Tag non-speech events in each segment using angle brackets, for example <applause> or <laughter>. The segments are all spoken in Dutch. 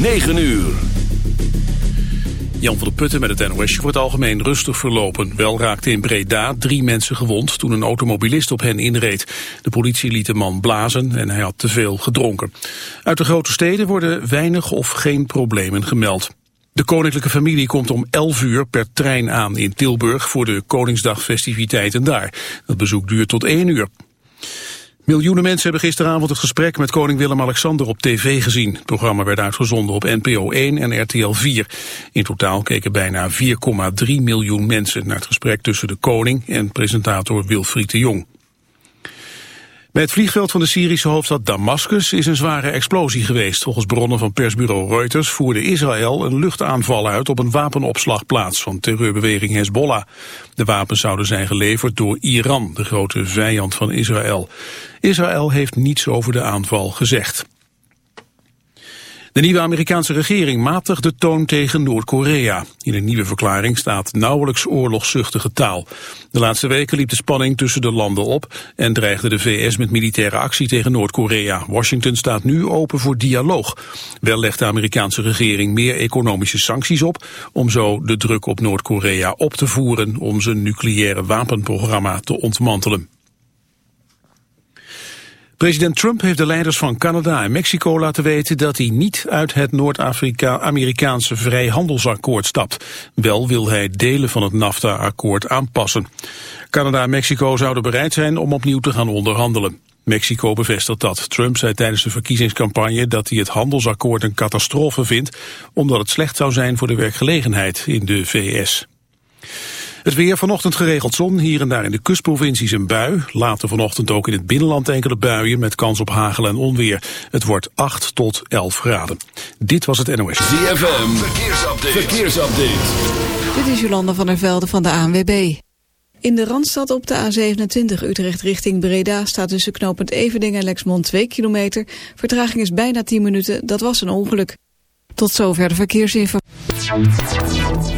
9 uur. Jan van der Putten met het NOS wordt algemeen rustig verlopen. Wel raakten in Breda drie mensen gewond toen een automobilist op hen inreed. De politie liet de man blazen en hij had te veel gedronken. Uit de grote steden worden weinig of geen problemen gemeld. De koninklijke familie komt om 11 uur per trein aan in Tilburg voor de Koningsdagfestiviteiten daar. Dat bezoek duurt tot 1 uur. Miljoenen mensen hebben gisteravond het gesprek met koning Willem-Alexander op tv gezien. Het programma werd uitgezonden op NPO 1 en RTL 4. In totaal keken bijna 4,3 miljoen mensen naar het gesprek tussen de koning en presentator Wilfried de Jong. Het vliegveld van de Syrische hoofdstad Damascus is een zware explosie geweest. Volgens bronnen van persbureau Reuters voerde Israël een luchtaanval uit op een wapenopslagplaats van terreurbeweging Hezbollah. De wapens zouden zijn geleverd door Iran, de grote vijand van Israël. Israël heeft niets over de aanval gezegd. De nieuwe Amerikaanse regering matigt de toon tegen Noord-Korea. In een nieuwe verklaring staat nauwelijks oorlogszuchtige taal. De laatste weken liep de spanning tussen de landen op... en dreigde de VS met militaire actie tegen Noord-Korea. Washington staat nu open voor dialoog. Wel legt de Amerikaanse regering meer economische sancties op... om zo de druk op Noord-Korea op te voeren... om zijn nucleaire wapenprogramma te ontmantelen. President Trump heeft de leiders van Canada en Mexico laten weten dat hij niet uit het Noord-Amerikaanse vrijhandelsakkoord stapt. Wel wil hij delen van het NAFTA-akkoord aanpassen. Canada en Mexico zouden bereid zijn om opnieuw te gaan onderhandelen. Mexico bevestigt dat. Trump zei tijdens de verkiezingscampagne dat hij het handelsakkoord een catastrofe vindt, omdat het slecht zou zijn voor de werkgelegenheid in de VS. Het weer vanochtend geregeld zon, hier en daar in de kustprovincies een bui. Later vanochtend ook in het binnenland enkele buien met kans op hagel en onweer. Het wordt 8 tot 11 graden. Dit was het NOS. ZFM, verkeersupdate. verkeersupdate. Dit is Jolanda van der Velde van de ANWB. In de Randstad op de A27 Utrecht richting Breda staat tussen knooppunt Everding en Lexmond 2 kilometer. Vertraging is bijna 10 minuten, dat was een ongeluk. Tot zover de verkeersinformatie.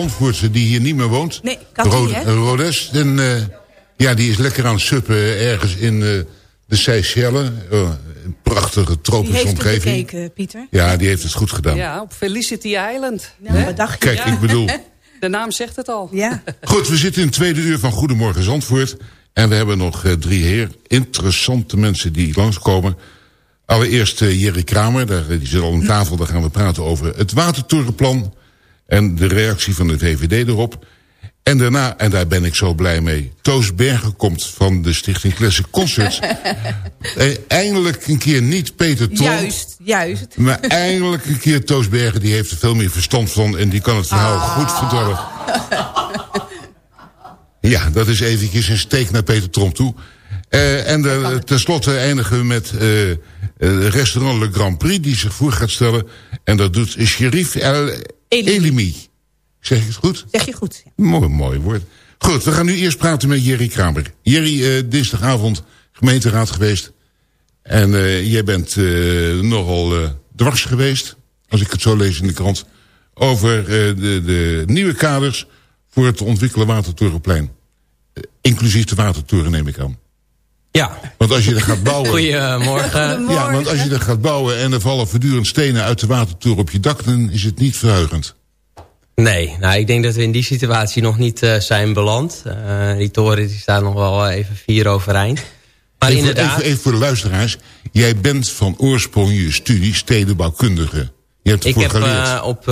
Zandvoortse die hier niet meer woont. Nee, Cathy, hè? Rodes. En, uh, ja, die is lekker aan het suppen ergens in uh, de Seychelles. Uh, een prachtige tropische omgeving. Die heeft gekeken, Pieter. Ja, die heeft het goed gedaan. Ja, op Felicity Island. Nou, wat dacht je? Kijk, ik bedoel... <laughs> De naam zegt het al. Ja. <laughs> Goed, we zitten in het tweede uur van Goedemorgen Zandvoort. En we hebben nog uh, drie heer interessante mensen die langskomen. Allereerst uh, Jerry Kramer, daar, die zit al aan tafel. Daar gaan we praten over het watertorenplan. En de reactie van de VVD erop. En daarna, en daar ben ik zo blij mee... Toos Bergen komt van de Stichting Classic Concerts. <laughs> Eh, eindelijk een keer niet Peter Tom. Juist, juist. Maar eindelijk een keer Toos Bergen. Die heeft er veel meer verstand van... en die kan het verhaal ah. goed vertellen. Ja, dat is eventjes een steek naar Peter Tromp toe. Uh, en de, tenslotte eindigen we met uh, restaurant Le Grand Prix... die zich voor gaat stellen. En dat doet Sheriff El Elimi. Zeg ik het goed? Zeg je goed. Ja. Mooi, mooi woord. Goed, we gaan nu eerst praten met Jerry Kramer. Jerry, uh, dinsdagavond gemeenteraad geweest. En uh, jij bent uh, nogal dwars geweest, als ik het zo lees in de krant... over de, de, nieuwe kaders voor het ontwikkelen Watertorenplein. inclusief de Watertoren, neem ik aan. Ja. Want als je er gaat bouwen... Goedemorgen. Ja, want als je er gaat bouwen en er vallen voortdurend stenen uit de watertoer op je dak... dan is het niet verheugend. Nee, nou ik denk dat we in die situatie nog niet uh, zijn beland. Uh, die toren die staan nog wel even vier overeind. Maar even, inderdaad... Even, even, voor de luisteraars. Jij bent van oorsprong je studie stedenbouwkundige. Je hebt ik heb uh, op,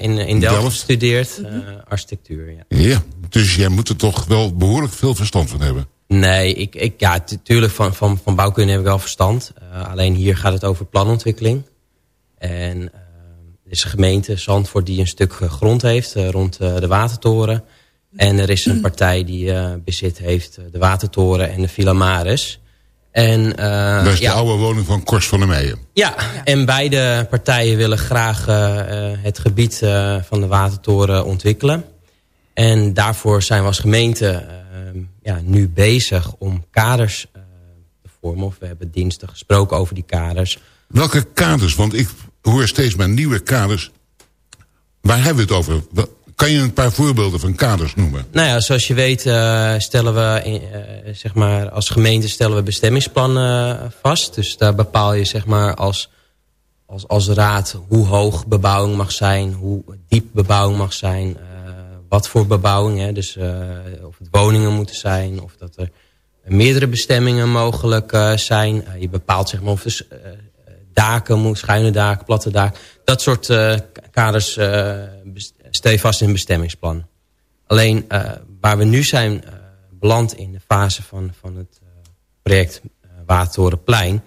in, in Delft, Delft? gestudeerd, architectuur. Ja. ja, dus jij moet er toch wel behoorlijk veel verstand van hebben. Nee, ik, ik, ja, natuurlijk van, van, van bouwkunde heb ik wel verstand. Uh, alleen hier gaat het over planontwikkeling. En uh, er is een gemeente, Zandvoort, die een stuk grond heeft uh, rond de Watertoren. En er is een <clears throat> partij die bezit heeft de Watertoren en de Villa Maris. En, dat is ja, de oude woning van Kors van der Meijen. Ja, en beide partijen willen graag het gebied van de Watertoren ontwikkelen. En daarvoor zijn we als gemeente ja, nu bezig om kaders uh, te vormen. Of we hebben dinsdag gesproken over die kaders. Welke kaders? Want ik hoor steeds maar nieuwe kaders. Waar hebben we het over? Kan je een paar voorbeelden van kaders noemen? Nou ja, zoals je weet uh, stellen we, uh, zeg maar, als gemeente stellen we bestemmingsplannen vast. Dus daar bepaal je zeg maar als als, als raad hoe hoog bebouwing mag zijn, hoe diep bebouwing mag zijn, wat voor bebouwing. Hè? Dus of het woningen moeten zijn, of dat er meerdere bestemmingen mogelijk zijn. je bepaalt zeg maar of er daken schuine daken, platte daken. Dat soort kaders stel je vast in bestemmingsplan. Alleen waar we nu zijn beland in de fase van, van het project Watertorenplein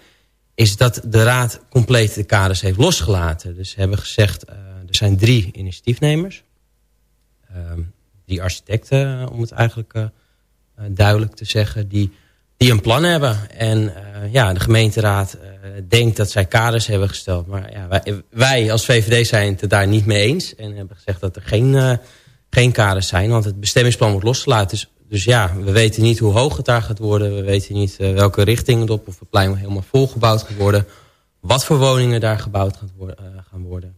is dat de Raad compleet de kaders heeft losgelaten. Dus hebben gezegd, er zijn drie initiatiefnemers. Uh, drie architecten, eh, om het eigenlijk uh, duidelijk te zeggen, die, die een plan hebben. En ja, de gemeenteraad denkt dat zij kaders hebben gesteld. Maar ja, wij, als VVD zijn het daar niet mee eens. En hebben gezegd dat er geen, geen kaders zijn, want het bestemmingsplan wordt losgelaten. Dus dus ja, we weten niet hoe hoog het daar gaat worden. We weten niet welke richting het op of het plein helemaal volgebouwd gaat worden. Wat voor woningen daar gebouwd gaan worden.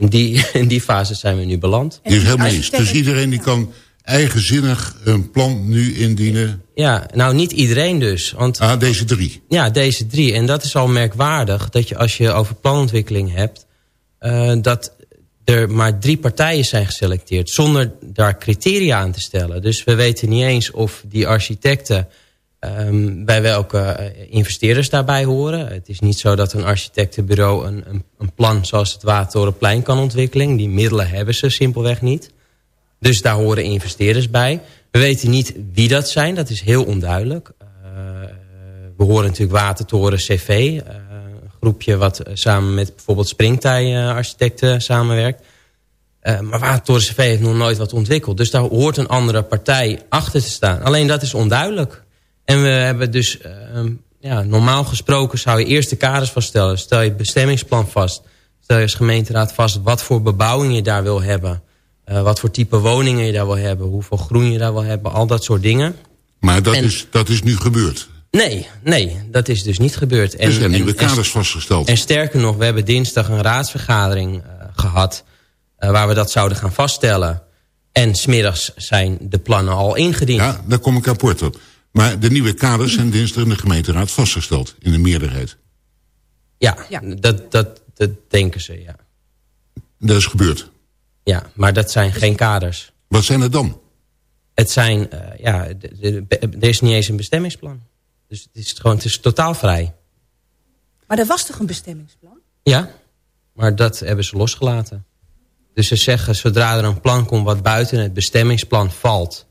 In die, <laughs> in die fase zijn we nu beland. Dus helemaal eens. Dus iedereen die kan eigenzinnig een plan nu indienen? Ja, nou niet iedereen dus. Want, ah, deze drie? Ja, deze drie. En dat is al merkwaardig dat je als je over planontwikkeling hebt... Uh, dat er maar drie partijen zijn geselecteerd... zonder daar criteria aan te stellen. Dus we weten niet eens of die architecten... Um, bij welke eh, investeerders daarbij horen. Het is niet zo dat een architectenbureau een, een, een plan zoals het Watertorenplein kan ontwikkelen. Die middelen hebben ze simpelweg niet. Dus daar horen investeerders bij. We weten niet wie dat zijn, dat is heel onduidelijk. Uh, we horen natuurlijk Watertoren CV, uh, groepje wat eh, samen met bijvoorbeeld Springtij eh, architecten samenwerkt. Maar Watertoren CV heeft nog nooit wat ontwikkeld. Dus daar hoort een andere partij achter te staan. Alleen dat is onduidelijk. En we hebben dus, uh, ja, normaal gesproken zou je eerst de kaders vaststellen. Stel je bestemmingsplan vast. Stel je als gemeenteraad vast wat voor bebouwing je daar wil hebben. Uh, wat voor type woningen je daar wil hebben. Hoeveel groen je daar wil hebben. Al dat soort dingen. Maar dat, is, dat is nu gebeurd? Nee, nee, dat is dus niet gebeurd. En, er zijn nieuwe kaders en, vastgesteld. En sterker nog, we hebben dinsdag een raadsvergadering uh, gehad... Uh, waar we dat zouden gaan vaststellen. En smiddags zijn de plannen al ingediend. Ja, daar kom ik rapport op. Maar de nieuwe kaders zijn dinsdag in de gemeenteraad vastgesteld. In de meerderheid. Ja, ja. Dat, dat, dat denken ze, ja. Dat is gebeurd? Ja, maar dat zijn geen kaders. Wat zijn er dan? Het zijn, uh, ja, er is niet eens een bestemmingsplan. Dus het is, gewoon, het is totaal vrij. Maar er was toch een bestemmingsplan? Ja, maar dat hebben ze losgelaten. Dus ze zeggen, zodra er een plan komt wat buiten het bestemmingsplan valt...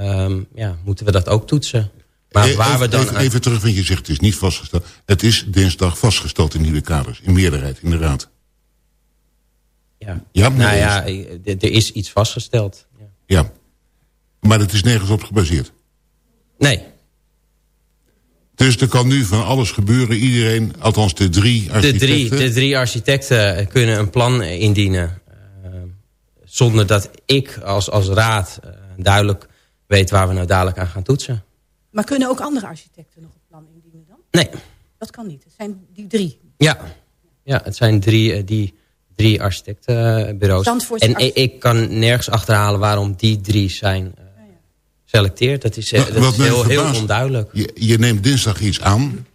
Um, ja, moeten we dat ook toetsen. Maar even, waar we dan even, even terug, want je zegt het is niet vastgesteld. Het is dinsdag vastgesteld in nieuwe kaders, in meerderheid, in de raad. Ja, ja nou ja, er is iets vastgesteld. Ja. ja, maar het is nergens op gebaseerd? Nee. Dus er kan nu van alles gebeuren. Iedereen, althans de drie architecten... De drie, de drie architecten kunnen een plan indienen. Uh, zonder dat ik als, als raad uh, duidelijk weet waar we nou dadelijk aan gaan toetsen. Maar kunnen ook andere architecten nog een plan indienen dan? Nee. Dat kan niet. Het zijn die drie. Ja, ja het zijn drie, uh, die drie architectenbureaus. En ik, ik kan nergens achterhalen waarom die drie zijn selecteert. Dat is, dat is heel, heel onduidelijk. Je, je, neemt dinsdag iets aan.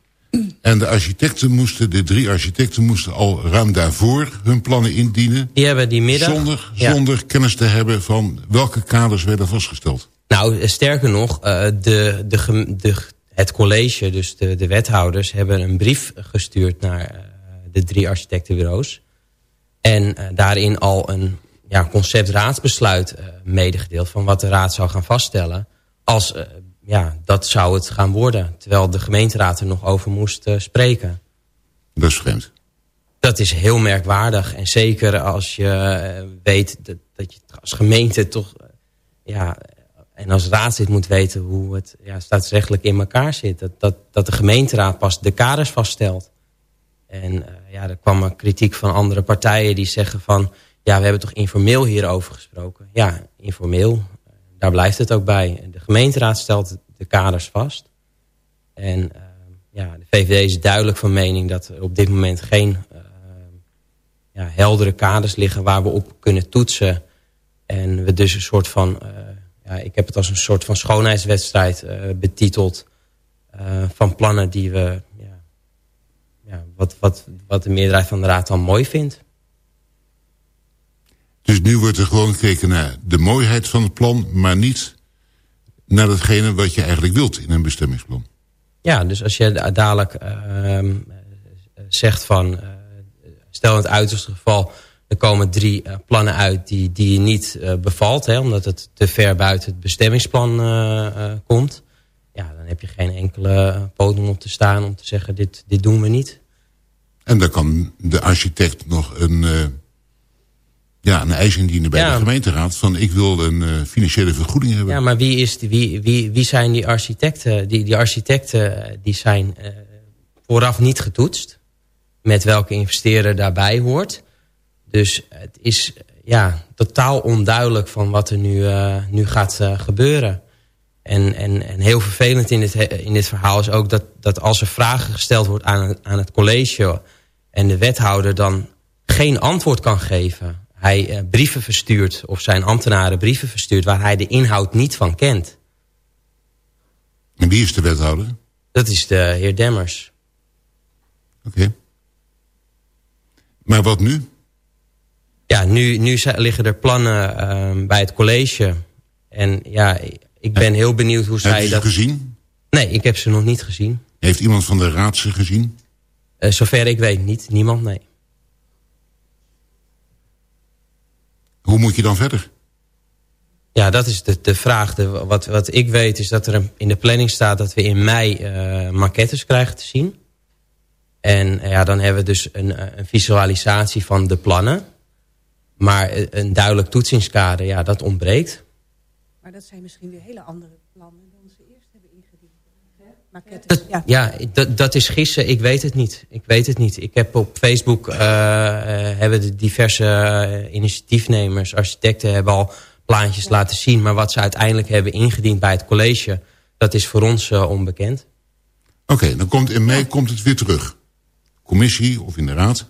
En de architecten moesten, de drie architecten moesten al ruim daarvoor hun plannen indienen. Die hebben die middag... Zonder, ja. zonder kennis te hebben van welke kaders werden vastgesteld. Nou, sterker nog, de, de, de, het college, dus de, de wethouders... hebben een brief gestuurd naar de drie architectenbureaus. En daarin al een ja, concept raadsbesluit medegedeeld... van wat de raad zou gaan vaststellen. Als, ja, dat zou het gaan worden. Terwijl de gemeenteraad er nog over moest uh, spreken. Dat is vreemd. Dat is heel merkwaardig. En zeker als je weet dat, dat je als gemeente toch... ja, en als raadslid moet weten hoe het ja, staatsrechtelijk in elkaar zit. Dat, dat, dat de gemeenteraad pas de kaders vaststelt. En ja, er kwam kritiek van andere partijen die zeggen van ja, we hebben toch informeel hierover gesproken. Ja, informeel, daar blijft het ook bij. De gemeenteraad stelt de kaders vast. En uh, ja, de VVD is duidelijk van mening dat er op dit moment geen uh, ja, heldere kaders liggen waar we op kunnen toetsen. En we dus een soort van, ja, ik heb het als een soort van schoonheidswedstrijd betiteld. van plannen die we ja, ja, wat, wat, wat de meerderheid van de raad dan mooi vindt. Dus nu wordt er gewoon gekeken naar de mooiheid van het plan... maar niet naar datgene wat je eigenlijk wilt in een bestemmingsplan. Ja, dus als je dadelijk ehm, zegt van... Stel in het uiterste geval... er komen drie uh, plannen uit die, die je niet uh, bevalt... Hè, omdat het te ver buiten het bestemmingsplan komt... ja, dan heb je geen enkele podium op te staan om te zeggen... dit, dit doen we niet. En dan kan de architect nog een ja, een eis indienen bij de gemeenteraad... van ik wil een financiële vergoeding hebben. Ja, maar wie, is die, wie, wie, wie zijn die architecten? Die, die architecten die zijn vooraf niet getoetst... met welke investeerder daarbij hoort. Dus het is ja, totaal onduidelijk van wat er nu, uh, nu gaat gebeuren. En, en, en heel vervelend in dit, in dit verhaal is ook dat, dat als er vragen gesteld wordt aan, aan het college... en de wethouder dan geen antwoord kan geven hij uh, brieven verstuurt... of zijn ambtenaren brieven verstuurt... waar hij de inhoud niet van kent. En wie is de wethouder? Dat is de heer Demmers. Oké. Maar wat nu? Ja, nu, nu liggen er plannen uh, bij het college. En ja, ik ben heel benieuwd hoe zij dat... Heb je ze gezien? Nee, ik heb ze nog niet gezien. Heeft iemand van de raad ze gezien? Uh, zover ik weet niet. Niemand, nee. Hoe moet je dan verder? Ja, dat is de, de vraag. De, wat, wat ik weet is dat er in de planning staat dat we in mei uh, maquettes krijgen te zien. En ja, dan hebben we dus een, een visualisatie van de plannen. Maar een duidelijk toetsingskader, ja, dat ontbreekt. Maar dat zijn misschien weer hele andere plannen dan ze eerst hebben ingediend. Dat, ja, ja dat, dat is gissen. Ik weet het niet. Ik weet het niet. Ik heb op Facebook uh, uh, hebben de diverse uh, initiatiefnemers, architecten hebben al plaatjes ja. laten zien. Maar wat ze uiteindelijk hebben ingediend bij het college, dat is voor ons onbekend. Oké, okay, dan komt in mei ja. komt het weer terug. Commissie of in de raad.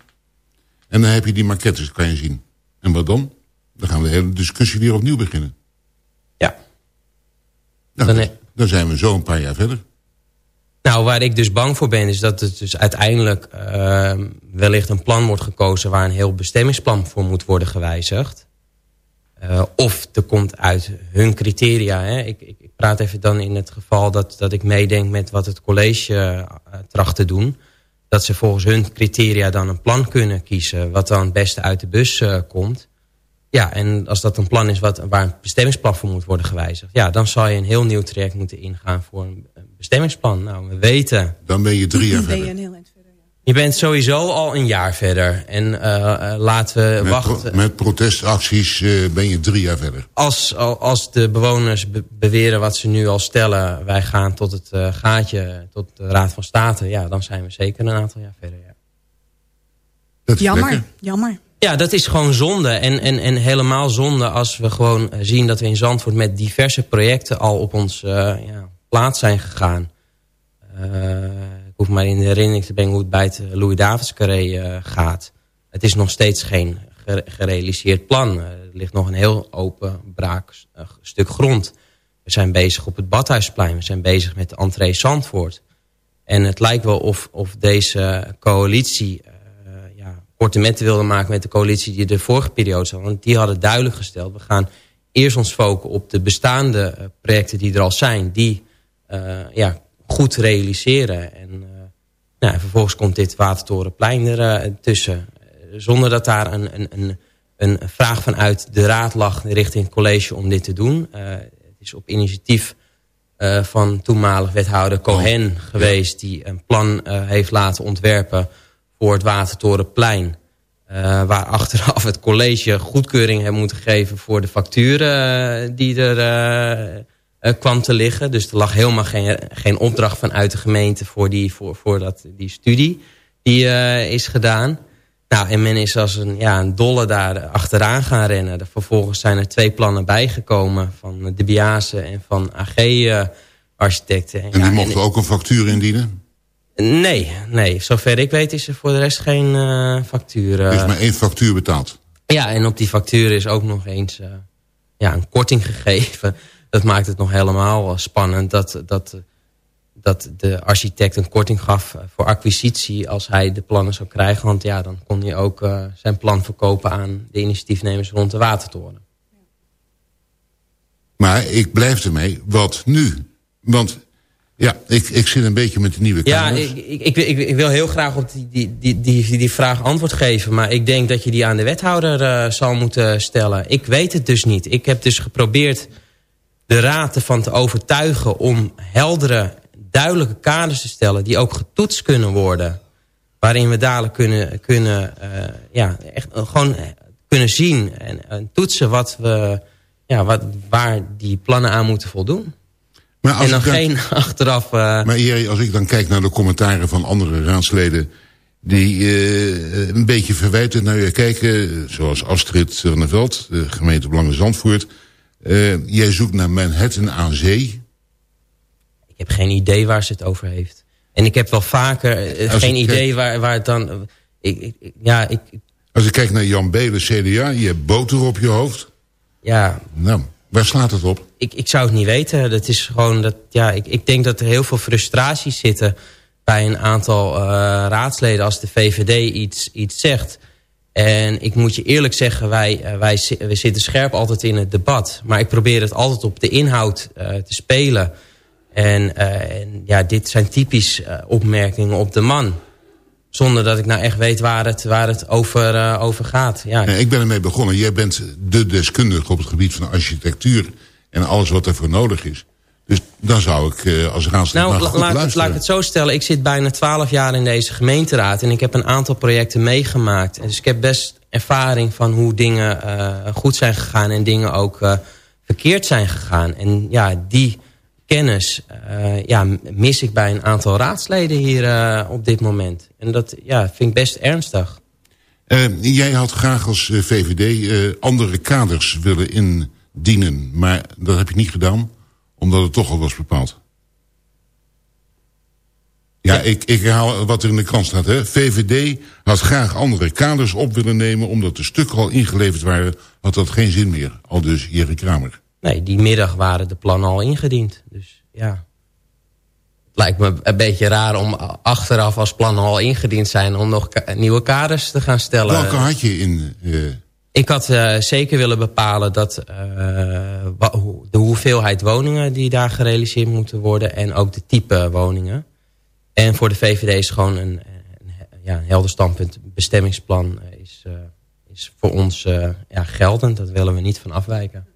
En dan heb je die maquettes, kan je zien. En wat dan? Dan gaan we de hele discussie weer opnieuw beginnen. Ja. Nou, dan, dan zijn we zo een paar jaar verder. Nou, waar ik dus bang voor ben, is dat het dus uiteindelijk uh, wellicht een plan wordt gekozen waar een heel bestemmingsplan voor moet worden gewijzigd. Uh, of er komt uit hun criteria. Hè. Ik, ik, ik, praat even dan in het geval dat, dat ik meedenk met wat het college uh, tracht te doen. Dat ze volgens hun criteria dan een plan kunnen kiezen wat dan het beste uit de bus komt. Ja, en als dat een plan is wat, waar een bestemmingsplan voor moet worden gewijzigd... ja, dan zal je een heel nieuw traject moeten ingaan voor een bestemmingsplan. Nou, we weten... Dan ben je drie jaar ben verder. Je, bent sowieso al een jaar verder. En uh, uh, laten we met wachten... Pro met protestacties uh, ben je drie jaar verder. Als, als de bewoners be beweren wat ze nu al stellen... wij gaan tot het gaatje, tot de Raad van State... ja, dan zijn we zeker een aantal jaar verder, ja. Dat is jammer, lekker. jammer. Ja, dat is gewoon zonde. En, en, en helemaal zonde als we gewoon zien dat we in Zandvoort... met diverse projecten al op ons uh, ja, plaats zijn gegaan. Uh, ik hoef maar in de herinnering te brengen hoe het bij het Louis Davids carré uh, gaat. Het is nog steeds geen gerealiseerd plan. er ligt nog een heel open braak stuk grond. We zijn bezig op het Badhuisplein. We zijn bezig met de entree Zandvoort. En het lijkt wel of, of deze coalitie portementen wilden maken met de coalitie die de vorige periode zat. Want die hadden duidelijk gesteld, we gaan eerst ons focussen op de bestaande projecten die er al zijn. Die ja, goed realiseren. En, uh, nou, vervolgens komt dit Watertorenplein er tussen. Zonder dat daar een, een, een, een vraag vanuit de raad lag richting het college om dit te doen. het is op initiatief van toenmalig wethouder Cohen oh, geweest... Ja. die een plan heeft laten ontwerpen voor het Watertorenplein. Uh, waar achteraf het college goedkeuring heeft moeten geven voor de facturen die er kwam te liggen. Dus er lag helemaal geen, geen opdracht vanuit de gemeente voor die, voor, voor dat, die studie die is gedaan. Nou, en men is als een, ja, een dolle daar achteraan gaan rennen. Vervolgens zijn er twee plannen bijgekomen van de Biase en van AG-architecten. En die ja, mochten en, ook een factuur indienen? Nee, nee. Zover ik weet is er voor de rest geen uh, factuur. Er is maar één factuur betaald? Ja, en op die factuur is ook nog eens uh, ja, een korting <laughs> gegeven. Dat maakt het nog helemaal spannend. Dat, dat, dat de architect een korting gaf voor acquisitie als hij de plannen zou krijgen. Want ja, dan kon hij ook zijn plan verkopen aan de initiatiefnemers rond de watertoren. Maar ik blijf ermee, wat nu? Want ja, ik, ik zit een beetje met de nieuwe kamers. Ja, ik, ik, ik, ik, wil heel graag op die, die, die, die, die vraag antwoord geven. Maar ik denk dat je die aan de wethouder uh, zal moeten stellen. Ik weet het dus niet. Ik heb dus geprobeerd de raad ervan te overtuigen... om heldere, duidelijke kaders te stellen... die ook getoetst kunnen worden. Waarin we dadelijk kunnen, kunnen, uh, ja, echt, gewoon kunnen zien en, en toetsen... Wat we, ja, wat, waar die plannen aan moeten voldoen. Maar als en dan, geen <laughs> achteraf... Uh... Maar Jerry, als ik dan kijk naar de commentaren van andere raadsleden... die uh, een beetje verwijten naar je kijken... zoals Astrid van der Veld, de gemeente Belangen Zandvoort... Uh, jij zoekt naar Manhattan aan zee. Ik heb geen idee waar ze het over heeft. En ik heb wel vaker geen idee waar, waar het dan... Ik, ik, ja, ik, als ik kijk naar Jan Belen, CDA, je hebt boter op je hoofd. Ja. Nou, Waar slaat het op? Ik, ik zou het niet weten. Dat is gewoon dat, ja, ik, ik denk dat er heel veel frustraties zitten bij een aantal uh, raadsleden als de VVD iets, iets zegt. En ik moet je eerlijk zeggen, wij, uh, wij, wij zitten scherp altijd in het debat. Maar ik probeer het altijd op de inhoud uh, te spelen. En, en, ja, dit zijn typisch opmerkingen op de man. Zonder dat ik nou echt weet waar het, waar het over, over gaat. Ja. ja. ik ben ermee begonnen. Jij bent de deskundige op het gebied van architectuur... en alles wat ervoor nodig is. Dus dan zou ik uh, als raadslid nou, goed laat, laat ik het zo stellen. Ik zit bijna twaalf jaar in deze gemeenteraad... en ik heb een aantal projecten meegemaakt. Dus ik heb best ervaring van hoe dingen uh, goed zijn gegaan... en dingen ook verkeerd zijn gegaan. En ja, die kennis uh, ja, mis ik bij een aantal raadsleden hier op dit moment. En dat ja, vind ik best ernstig. Jij had graag als VVD andere kaders willen indienen. Maar dat heb je niet gedaan, omdat het toch al was bepaald. Ja. Ik, ik herhaal wat er in de krant staat. Hè. VVD had graag andere kaders op willen nemen... omdat de stukken al ingeleverd waren, had dat geen zin meer. Al dus Jerry Kramer. Nee, die middag waren de plannen al ingediend. Dus ja, lijkt me een beetje raar om achteraf als plannen al ingediend zijn... om nog nieuwe kaders te gaan stellen. Welke had je in... Uh... Ik had uh, zeker willen bepalen dat uh, de hoeveelheid woningen die daar gerealiseerd moeten worden... en ook de type woningen. En voor de VVD is gewoon een, een, ja, een helder standpunt. Bestemmingsplan is, is voor ons ja, geldend. Dat willen we niet van afwijken.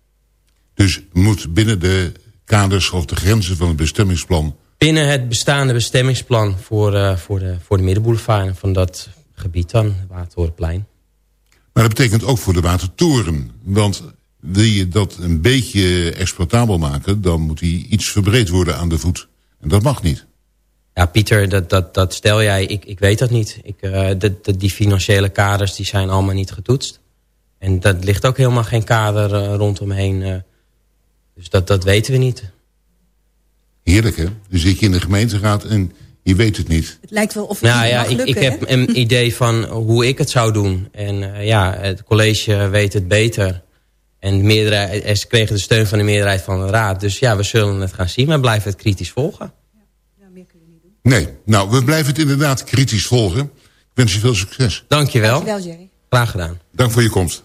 Dus moet binnen de kaders of de grenzen van het bestemmingsplan... Binnen het bestaande bestemmingsplan voor, voor, de, voor de middenboulevard... van dat gebied dan, Watertorenplein. Maar dat betekent ook voor de Watertoren. Want wil je dat een beetje exploitabel maken... dan moet die iets verbreed worden aan de voet. En dat mag niet. Ja, Pieter, dat, dat, dat stel jij. Ik, ik weet dat niet. Ik, uh, de, de, die financiële kaders die zijn allemaal niet getoetst. En dat ligt ook helemaal geen kader uh, rondomheen... Dus dat, dat weten we niet. Heerlijk, hè? Dan zit je in de gemeenteraad en je weet het niet. Het lijkt wel of het nou, ja, ik, ik heb een idee van hoe ik het zou doen. En uh, ja, het college weet het beter. En de meerderheid, ze kregen de steun van de meerderheid van de raad. Dus ja, we zullen het gaan zien, maar blijven het kritisch volgen. Ja, meer kun je niet doen. Nee, nou, we blijven het inderdaad kritisch volgen. Ik wens je veel succes. Dankjewel. Dankjewel, Jerry. Graag gedaan. Dank voor je komst.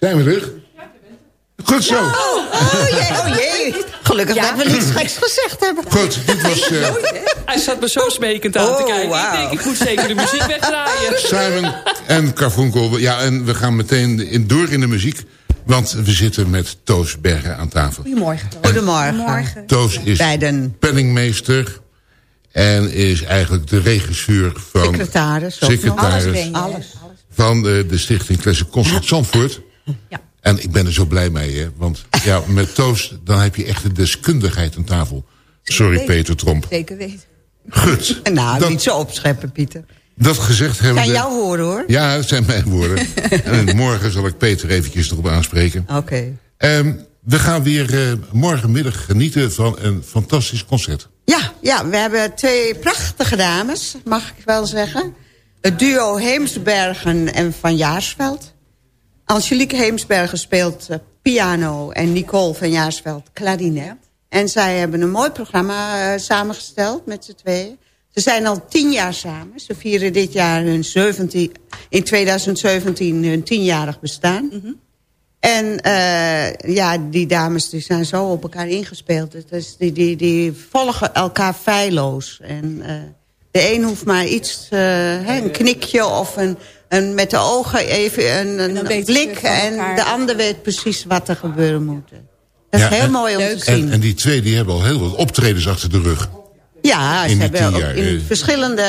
Zijn we terug? Goed zo. Oh jee, oh jee. Gelukkig dat we niets geks gezegd hebben. Goed, dit was eh, Hij zat me zo smekend aan te Oh, kijken. Ik denk, ik moet zeker de muziek wegdraaien. <laughs> Simon en Carfunkel. Ja, en we gaan meteen in, door in de muziek. Want we zitten met Toos Bergen aan tafel. Goedemorgen. Goedemorgen. Toos is Beiden. penningmeester. En is eigenlijk de regisseur van... Secretaris. Secretaris. Alles. Alles. van de, de stichting Classic Concert Zandvoort. Ja. En ik ben er zo blij mee, hè. Want ja, met Toos, dan heb je echt de deskundigheid aan tafel. Sorry. Peter Tromp. Zeker weten. Goed. Nou, dat, niet zo opscheppen, Pieter. dat gezegd hebben Zijn we... jouw woorden, hoor. Ja, dat zijn mijn woorden. <laughs> en morgen zal ik Peter eventjes erop aanspreken. Oké. Ehm, we gaan weer eh, morgenmiddag genieten van een fantastisch concert. Ja, ja, we hebben twee prachtige dames, mag ik wel zeggen. Het duo Heemsbergen en Van Jaarsveld. Angelique Heemsbergen speelt eh, piano en Nicole van Jaarsveld klarinet. En zij hebben een mooi programma eh, samengesteld met z'n tweeën. Ze zijn al tien jaar samen. Ze vieren dit jaar hun 17, in 2017 hun tienjarig bestaan. En eh, ja, die dames die zijn zo op elkaar ingespeeld. Dus die, die, die volgen elkaar feilloos. En de een hoeft maar iets, een knikje of een, een, met de ogen even een, blik. En de ander weet precies wat er gebeuren moet. Dat Ja, is heel en- mooi om te zien. En, en die twee die hebben al heel wat optredens achter de rug. Ja, In ze hebben ook jaar, in eh. verschillende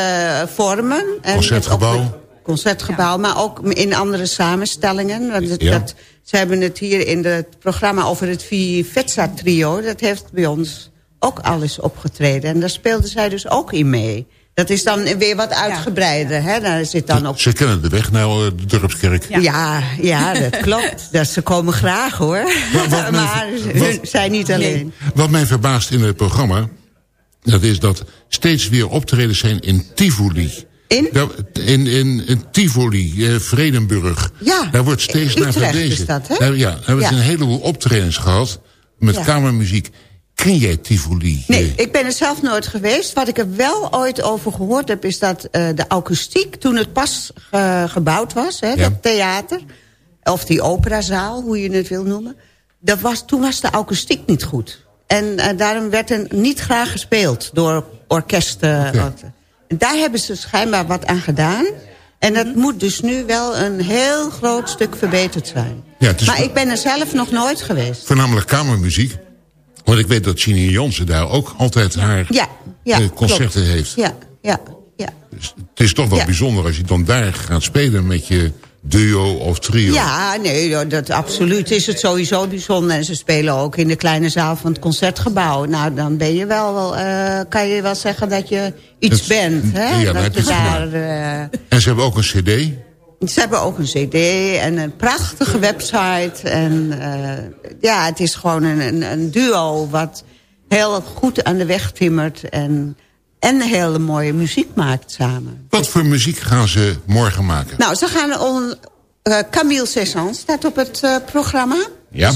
vormen. En Concertgebouw. Concertgebouw, maar ook in andere samenstellingen. Want het- Ja. dat, ze hebben het hier in het programma over het Vivetsa trio. Dat heeft bij ons ook alles opgetreden. En daar speelden zij dus ook in mee. Dat is dan weer wat uitgebreider. Hè? Daar zit dan ook... Ze kennen de weg naar eh, de Dorpskerk. Ja, ja, dat <laughs> klopt. Dat ze komen graag hoor. wat <laughs> men- maar wat- hun zijn niet alleen. Wat mij verbaast in het programma... dat is dat steeds weer optredens zijn in Tivoli. In? Daar- in, in, in Tivoli, eh, Vredenburg. Ja, Daar wordt steeds naar Utrecht verwezen. is dat, hè? Daar- ja, daar hebben we Ja. een heleboel optredens gehad... met Ja. kamermuziek. Ken jij Tivoli? Nee, Eh, ik ben er zelf nooit geweest. Wat ik er wel ooit over gehoord heb... is dat eh, de akoestiek, toen het pas ge- gebouwd was... Hè, Ja. dat theater, of die operazaal, hoe je het wil noemen... Dat was, toen was de akoestiek niet goed. En eh, daarom werd er niet graag gespeeld door orkesten. En daar hebben ze schijnbaar wat aan gedaan. En dat moet dus nu wel een heel groot stuk verbeterd zijn. Ja, maar ik ben er zelf nog nooit geweest. Voornamelijk kamermuziek. Want ik weet dat Genie Jansen daar ook altijd haar Ja, ja, eh, concerten klopt. heeft. Ja, ja, ja. Dus het is toch wel Ja. bijzonder als je dan daar gaat spelen met je duo of trio. Ja, nee, dat, absoluut is het sowieso bijzonder. En ze spelen ook in de kleine zaal van het Concertgebouw. Nou, dan ben je wel, eh, kan je wel zeggen dat je iets Het- bent. Hè? ja, dat je daar, eh, En ze hebben ook een cd. Ze hebben ook een cd en een prachtige website. En eh, ja, het is gewoon een, een, een duo wat heel goed aan de weg timmert... en, en hele mooie muziek maakt samen. Wat voor muziek gaan ze morgen maken? Nou, ze gaan... On, eh, Camille Cézanne staat op het eh, programma. Ja.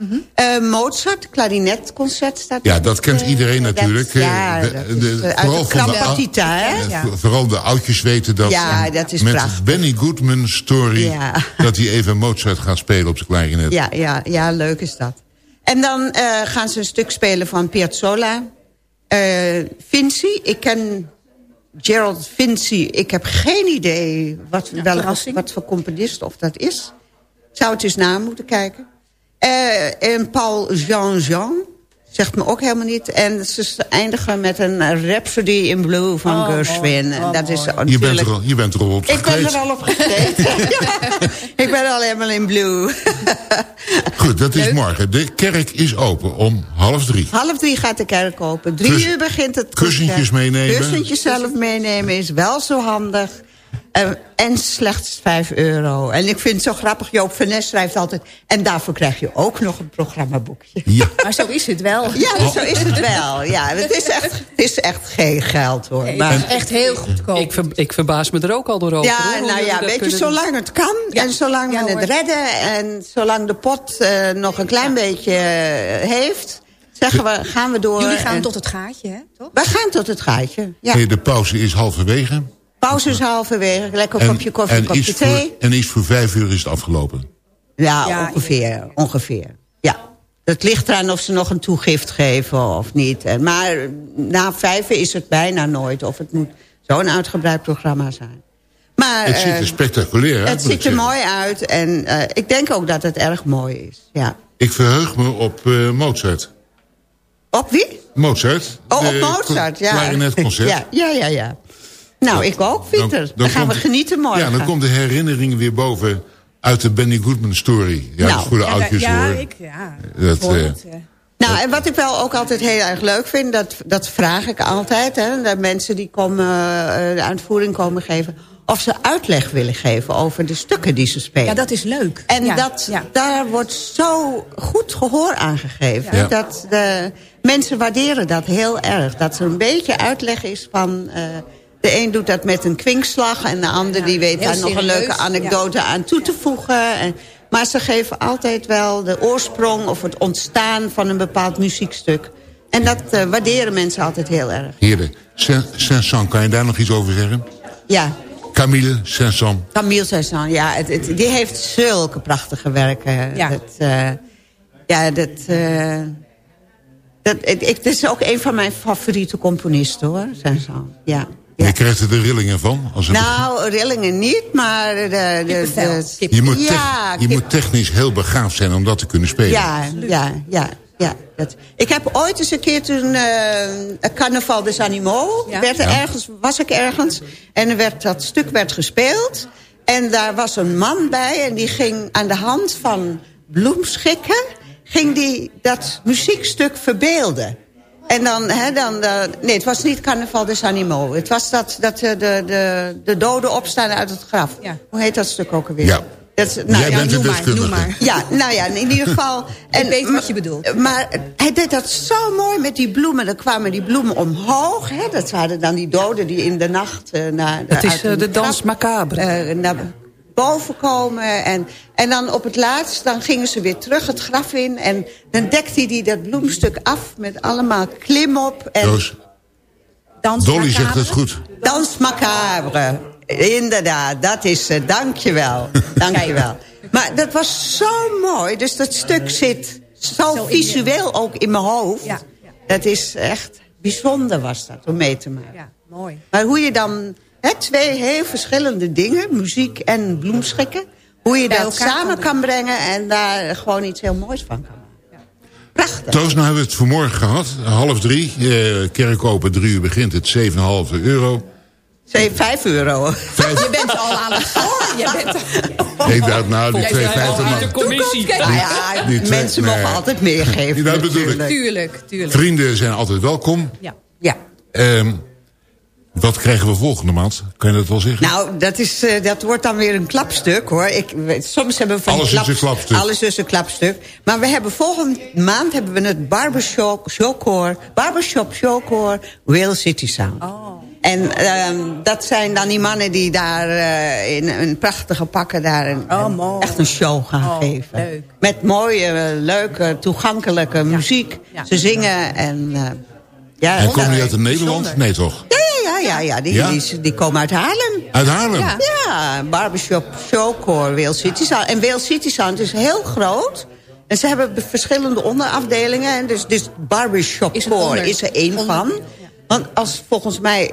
Sonate. Eh, Mozart, klarinetconcert staat Ja, dat kent iedereen natuurlijk. ja, de- dat de- is, uit vooral de van de Krapatita, hè? Ja. voor- Vooral de oudjes weten dat Ja, dat is met prachtig. Benny Goodman story... Ja. <laughs> dat hij even Mozart gaat spelen op zijn klarinet. Ja, ja, ja, leuk is dat. En dan eh, gaan ze een stuk spelen van Piazzolla. Eh Vinci, ik ken Gerald Vinci. Ik heb geen idee wat, wel, wat voor componist of dat is. Zou het eens na moeten kijken. Eh, en Paul Jean-Jean. Zegt me ook helemaal niet. En ze eindigen met een Rhapsody in Blue van Oh, Gershwin. mooi. Oh, dat is. Je, bent er al, je bent er al op Ik ben er al op gekleed. <laughs> Ja, ik ben al helemaal in blue. <laughs> Goed, dat is Leuk. morgen. De kerk is open om half drie. Half drie gaat de kerk open. Drie Kus- uur begint het kussentjes meenemen. Kussentjes zelf meenemen is wel zo handig. Eh, en slechts 5 euro. En ik vind het zo grappig, Joop van Nes schrijft altijd... en daarvoor krijg je ook nog een programmaboekje. Ja. <laughs> Maar zo is het wel. Ja, zo is het wel. Ja, het, is echt, het is echt geen geld, hoor. Nee, Maar- het is echt heel goedkoop. Ik, ver- ik verbaas me er ook al door over. ja, nou ja, weet je, zolang het kan Ja. en zolang Ja, we het redden... en zolang de pot eh, nog een klein beetje eh, heeft... zeggen we, gaan we door. Jullie gaan en- tot het gaatje, hè? Toch? We gaan tot het gaatje, ja. Nee, de pauze is halverwege. Pauze is halverwege, lekker een kopje koffie, een en, kopje thee. voor, en iets voor vijf uur is het afgelopen. Ja, Ja, ongeveer, ongeveer. Ja. Het ligt eraan of ze nog een toegift geven of niet. En- Maar na vijf is het bijna nooit. Of het moet zo'n uitgebreid programma zijn. Maar Het ziet er spectaculair uit. het ziet er mooi uit. En eh, ik denk ook dat het erg mooi is. Ja. Ik verheug me op eh, Mozart. Op wie? Mozart. Oh, op Mozart, ja. Klarinetconcert. <laughs> Ja, ja, ja. ja. Nou, ik ook, Pieter. Dan, gaan we genieten morgen. Ja, dan komt de herinnering weer boven uit de Benny Goodman story. Ja, Nou. dat is voor de Ja, oudjes ja, hoor. ik, ja. Dat, eh, het, Nou, en wat ik wel ook altijd heel erg leuk vind... dat, dat vraag ik altijd, hè, dat mensen die komen, eh, de uitvoering komen geven... of ze uitleg willen geven over de stukken die ze spelen. ja, dat is leuk. En Ja, dat, ja. daar wordt zo goed gehoor aan gegeven. Ja. Dat de, mensen waarderen dat heel erg. Dat er een beetje uitleg is van... eh, de een doet dat met een kwinkslag... en de ander Ja, die weet daar nog een leuke anekdote aan toe te voegen. En, maar ze geven altijd wel de oorsprong of het ontstaan van een bepaald muziekstuk. En dat eh, waarderen mensen altijd heel erg. Saint- Saint-Saëns, kan je daar nog iets over zeggen? Ja, Camille Saint-Saëns. Camille Saint-Saëns, ja, het, het- die heeft zulke prachtige werken. Ja. Dat, eh, ja, dat, eh, dat, ik, ik- het is ook een van mijn favoriete componisten, hoor, Saint-Saëns. Ja. Ja. Je krijgt er de rillingen van. Als het Nou, rillingen niet, maar... De, de, de- je moet, ja, je moet technisch heel begaafd zijn om dat te kunnen spelen. Ja, ja, ja. ja dat. Ik heb ooit eens een keer toen... eh Carnaval des Animaux... Ja. Werd er Ja. ergens, was ik ergens... en er werd, dat stuk werd gespeeld... en daar was een man bij... en die ging aan de hand van bloemschikken... ging die dat muziekstuk verbeelden. En dan, hè, dan eh, nee, het was niet Carnaval des Animaux. Het was dat, dat eh, de, de, de doden opstaan uit het graf. Ja. Hoe heet dat stuk ook alweer? Ja. Dat, is- nou, Jij ja, bent de noem maar, noem maar. ja, nou ja, in ieder geval... <laughs> Ik weet wat je bedoelt. Maar hij deed dat zo mooi met die bloemen. Dan kwamen die bloemen omhoog. Hè? Dat waren dan die doden die in de nacht... eh, naar, Het is eh, de dans macabre. eh, naar boven komen. En, en dan op het laatst, dan gingen ze weer terug het graf in. En dan dekte hij dat bloemstuk af met allemaal klimop. En Roos, Dans Dolly macabre. zegt het goed. Dans macabre. Inderdaad, dat is het. Dankjewel. Dankjewel. Maar dat was zo mooi. Dus dat stuk zit zo, visueel ook in mijn hoofd. Ja, ja. Dat is echt bijzonder was dat, om mee te maken. Ja, mooi. Maar hoe je dan twee heel verschillende dingen, muziek en bloemschikken... hoe je dat samen kan brengen en daar gewoon iets heel moois van kan maken. Prachtig. Toos, nou hebben we het vanmorgen gehad. Half drie. Eh, kerk open, drie uur begint het. 7,5 euro. Ze 5 euro. Je bent al aan het voor. Je bent Ik dacht, nou, die 250 man. de commissie. Nou ja, Die twee- mensen nee. mogen altijd meer geven. Dat bedoel ik. natuurlijk. Tuurlijk, tuurlijk. Vrienden zijn altijd welkom. Ja. Ja. Ehm, wat krijgen we volgende maand? Kan je dat wel zeggen? Nou, dat, is, eh, dat wordt dan weer een klapstuk, hoor. Ik, weet- soms hebben we van Alles is klaps- een klapstuk. Alles is een klapstuk. Maar we hebben volgende maand hebben we het barbershop showcore, barbershop showcore Real City Sound. Oh. En ehm, dat zijn dan die mannen die daar eh, in een prachtige pakken daar een, Oh, echt een show gaan Oh, geven. leuk. Met mooie, leuke, toegankelijke muziek. Ja. Ze zingen en... ja, en komen dat- die uit Nederland? Nee, toch? Ja, ja, ja, ja, ja. Die, Ja? Die, die komen uit Haarlem. Uit Haarlem? Ja. Ja, barbershop showcore Wales City Sound. En Wales City Sound is heel groot. En ze hebben verschillende onderafdelingen. En dus, dus barbershop Is core onder- is er één onder- van. Want als volgens mij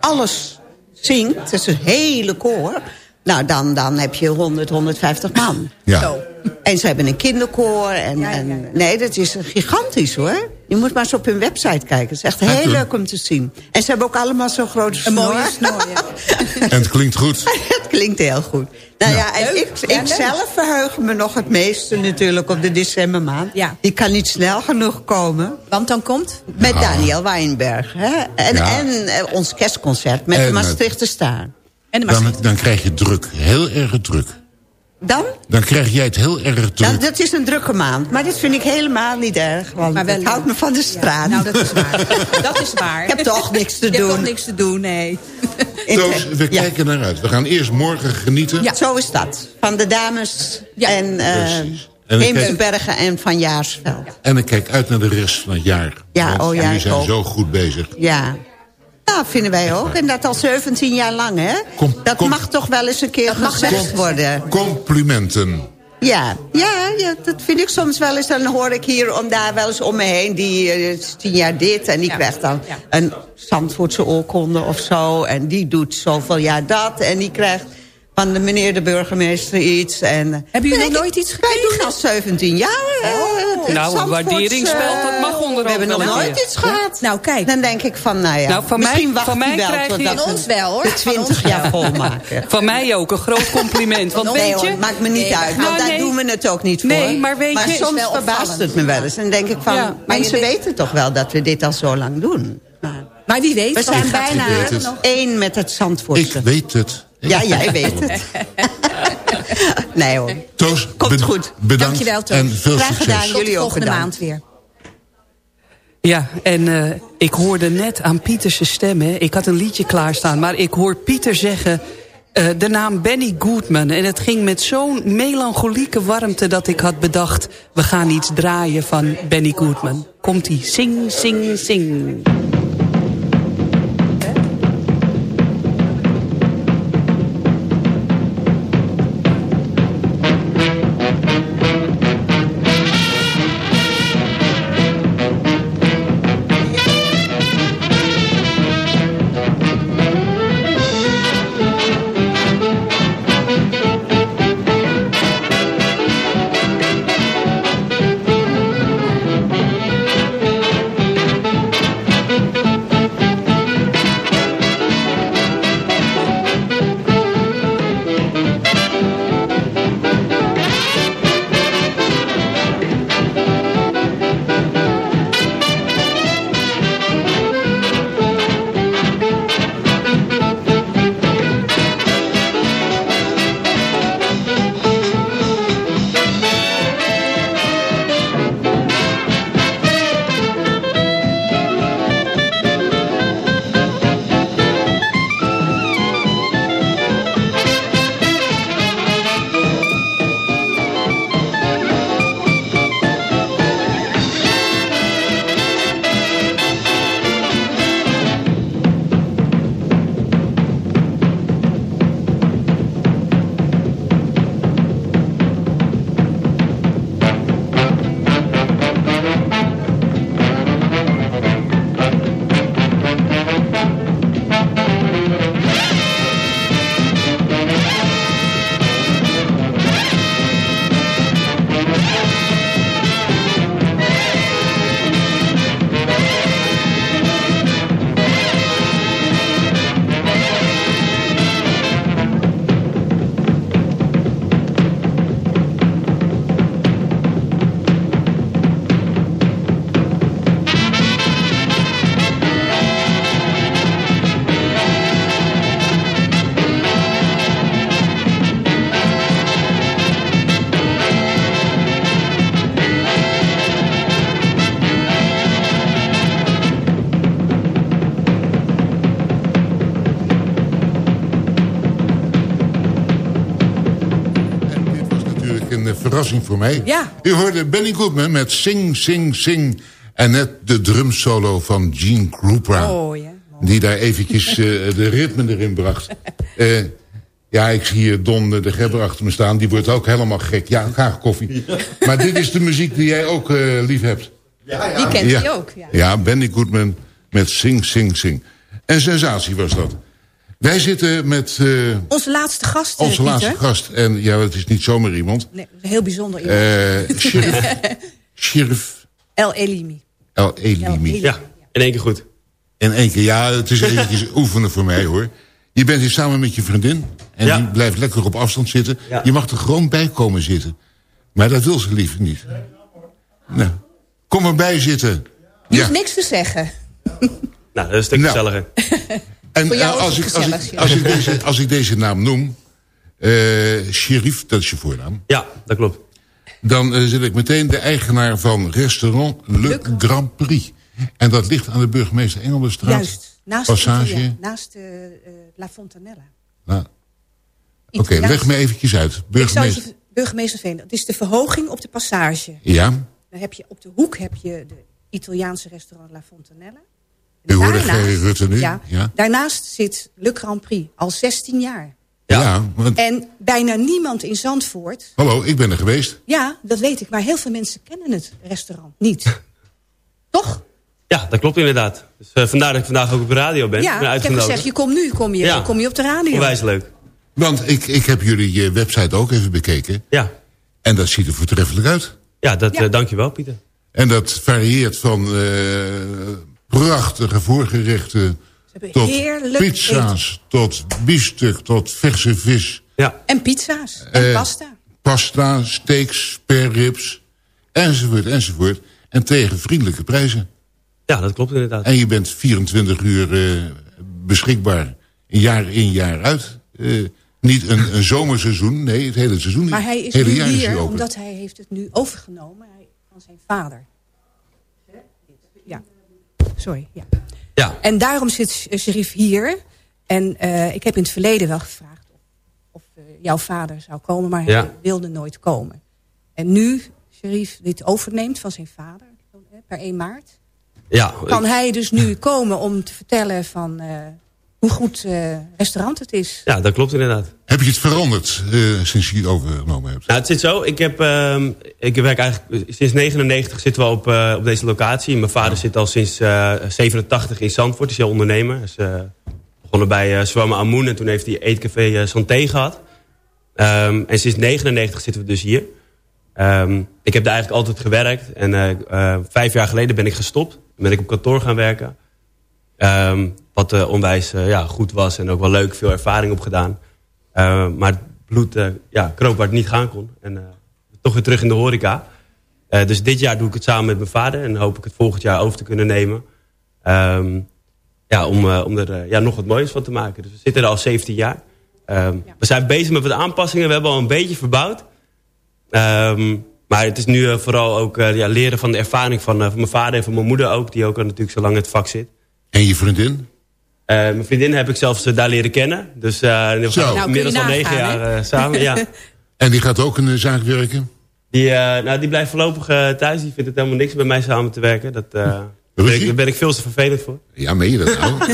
alles zingt, het is een hele koor... nou, dan, dan heb je 100, 150 man. Ja. Zo. En ze hebben een kinderkoor. En, Ja, ja, en, ja. nee, dat is gigantisch hoor. Je moet maar eens op hun website kijken. Het is echt heel leuk om te zien. En ze hebben ook allemaal zo'n grote Een mooie snor. snor, ja. <laughs> En het klinkt goed. Het klinkt heel goed. Nou ja, en ik, Ja, ik zelf verheug me nog het meeste natuurlijk op de decembermaand. Ja. Die kan niet snel genoeg komen. Want dan komt... Met Daniel Weinberg. Hè? En, Ja. en eh, ons kerstconcert met En de Maastrichter Star. En de Dan, dan krijg je druk. Heel erg druk. Dan? Dan krijg jij het heel erg druk. Dan, dat is een drukke maand. Maar dit vind ik helemaal niet erg. Want Maar wel het houdt me van de straat. Nou, dat is waar. <laughs> dat is waar. Ik heb toch niks te Je hebt doen. toch niks te doen, nee. <laughs> Toos, we ja. kijken naar uit. We gaan eerst morgen genieten. Ja. Zo is dat. Van de dames Ja. en eh Precies. En ik Heemsbergen en Van Jaarsveld. En ik kijk uit naar de rest van het jaar. Ja, Want oh ja, Jullie ik zijn ook. zo goed bezig. Ja. Ja, vinden wij ook. En dat al 17 jaar lang, hè? Dat mag toch wel eens een keer gezegd worden. Complimenten. Ja. Ja, ja, dat vind ik soms wel eens. Dan hoor ik hier om daar wel eens om me heen. Die is tien jaar dit en die Ja. krijgt dan Ja. een Zandvoortse oorkonde of zo. En die doet zoveel jaar dat. En die krijgt van de meneer de burgemeester iets. En, eh, Hebben jullie Nee, nooit iets Wij gekregen? doen al 17 jaar. eh, het Nou, een Zandvoortse, waarderingsspeld, dat mag onderhand We hebben nog nooit keer. iets gehad. Nou, kijk. Dan denk ik van, nou ja, Nou, van mij- misschien wacht van hij mij wel krijg je- totdat Van we ons wel, hoor. de Van 20 ons jaar volmaken. Van mij ook, een groot compliment. Want nee weet je... hoor, maakt me niet Nee, uit, nou, want daar nee. doen we het ook niet voor. Nee, maar weet je, is soms verbaast het me wel eens. En dan denk ik van, Ja, maar mensen weten toch wel dat we dit al zo lang doen. Maar Maar wie weet. we zijn bijna één met het Ik Zandvoortse. weet het. Ja, jij weet het. <laughs> nee hoor. Toos, Komt bed- goed. Bedankt Dankjewel, Toos. en veel Graag gedaan, succes. jullie ook volgende maand weer. Ja, en eh, ik hoorde net aan Pieterse stem, hè, ik had een liedje klaarstaan... maar ik hoor Pieter zeggen eh, de naam Benny Goodman. En het ging met zo'n melancholieke warmte dat ik had bedacht... we gaan iets draaien van Benny Goodman. Komt-ie, sing, sing, sing. Voor mij. Ja. U hoorde Benny Goodman met Sing, Sing, Sing. En net de drumsolo van Gene Krupa. Oh, ja. Die daar eventjes eh, de ritme erin bracht. <laughs> Eh, ja, ik zie hier Don de Gebber achter me staan. Die wordt ook helemaal gek. Ja, graag koffie. Maar dit is de muziek die jij ook eh, lief hebt. Die kent hij ook. Ja. Ja, Benny Goodman met Sing, Sing, Sing. En sensatie was dat. Wij zitten met eh, Onze laatste gast, eh, onze Pieter. laatste gast. En ja, het is niet zomaar iemand. Nee, een heel bijzonder iemand. Eh Sheriff, <laughs> Sheriff El Elimi. El Elimi. Ja, in één keer goed. In één keer, ja, het is eventjes <laughs> oefenen voor mij hoor. Je bent hier samen met je vriendin. En Ja. die blijft lekker op afstand zitten. Ja. Je mag er gewoon bij komen zitten. Maar dat wil ze liever niet. Nou, kom erbij zitten. Je Ja. hoeft niks te zeggen. Nou, dat is een stuk Nou. gezelliger. <laughs> En als, ik, als, ik, gezellig, als, ik deze, als ik deze naam noem, eh Sheriff, dat is je voornaam... Ja, dat klopt. dan eh, zit ik meteen de eigenaar van restaurant Le Grand Prix. En dat ligt aan de burgemeester Engelberstraat. Juist. Naast, Passage. naast eh, La Fontanella. Nou, Oké, leg me eventjes uit. Burgemeester. je, burgemeester Veen, het is de verhoging op de passage. Ja, Dan heb je op de hoek heb je de Italiaanse restaurant La Fontanella. U hoorde Daarnaast- Gerry Rutte nu. Ja, ja. Daarnaast zit Le Grand Prix, al 16 jaar. Ja, want, En bijna niemand in Zandvoort... hallo, ik ben er geweest. Ja, dat weet ik, maar heel veel mensen kennen het restaurant niet. <laughs> Toch? Ja, dat klopt inderdaad. Dus eh, vandaar dat ik vandaag ook op de radio ben. Ja, ik heb gezegd, je komt nu, kom je, Ja. kom je op de radio. Onwijs leuk. Want ik, ik heb jullie eh, website ook even bekeken. Ja, En dat ziet er voortreffelijk uit. ja, dat, Ja. eh, dankjewel Pieter. En dat varieert van eh, prachtige voorgerechten... Ze hebben tot heerlijk pizza's, tot biefstuk, tot verse vis... Ja, En pizza's en Eh, pasta. pasta, steaks, sperribs, enzovoort, enzovoort. En tegen vriendelijke prijzen. ja dat klopt inderdaad. En je bent 24 uur eh, beschikbaar, jaar in, jaar uit. Eh, niet een, een zomerseizoen, nee, het hele seizoen. Maar hij is hele nu jaar is hij hier omdat hij heeft het nu overgenomen hij- van zijn vader. Sorry, ja. Ja, En daarom zit eh, Sheriff hier. En eh, ik heb in het verleden wel gevraagd of, of eh, jouw vader zou komen, maar Ja. hij wilde nooit komen. En nu Sheriff dit overneemt van zijn vader, per 1 maart, ja, kan hij dus nu komen om te vertellen van hoe goed eh, restaurant het is. ja, dat klopt inderdaad. Heb je het veranderd eh, sinds je het overgenomen hebt? Nou, het zit zo. Ik, heb, ehm, ik werk eigenlijk sinds 99 zitten we op, eh, op deze locatie. Mijn vader zit al sinds eh 87 in Zandvoort. Is heel ondernemer. Hij is eh, begonnen bij uh, Amoen en toen heeft hij Eetcafé Santé gehad. Ehm, en sinds 99 zitten we dus hier. Ehm, ik heb daar eigenlijk altijd gewerkt. En vijf jaar geleden ben ik gestopt. Dan ben ik op kantoor gaan werken. Ehm, wat eh, onwijs eh, ja, goed was en ook wel leuk. Veel ervaring opgedaan. Uh, maar het bloed uh, ja, kroop waar het niet gaan kon. En toch weer terug in de horeca. Dus dit jaar doe ik het samen met mijn vader. En hoop ik het volgend jaar over te kunnen nemen. Um, ja, om, uh, om er ja, nog wat moois van te maken. Dus we zitten er al 17 jaar. Um, ja. We zijn bezig met wat aanpassingen. We hebben al een beetje verbouwd. Um, maar het is nu vooral ook ja, leren van de ervaring van, van mijn vader en van mijn moeder ook. Die ook al natuurlijk zo lang in het vak zit. En je vriendin? Uh, mijn vriendin heb ik zelfs uh, daar leren kennen. Dus uh, we gaan nou, inmiddels al negen jaar samen. Ja. <laughs> en die gaat ook in de zaak werken? Die, nou, die blijft voorlopig thuis. Die vindt het helemaal niks bij mij samen te werken. Dat, daar, ben ik, daar ben ik veel te vervelend voor. Ja, meen je dat nou? <laughs>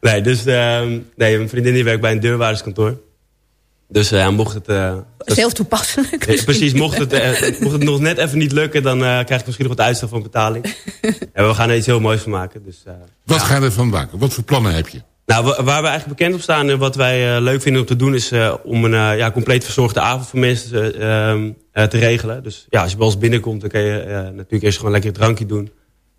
<laughs> nee, dus nee, mijn vriendin die werkt bij een deurwaarderskantoor. Dus uh, mocht het... Uh, is heel toepasselijk. Ja, precies, mocht het, uh, mocht het nog net even niet lukken... dan krijg ik misschien nog wat uitstel van betaling. en we gaan er iets heel moois van maken. Dus, wat ja. ga je ervan maken? Wat voor plannen heb je? Nou, waar we eigenlijk bekend op staan en wat wij leuk vinden om te doen... is om een ja, compleet verzorgde avond voor mensen te regelen. Dus ja, als je bij ons binnenkomt, dan kan je natuurlijk eerst gewoon lekker een drankje doen.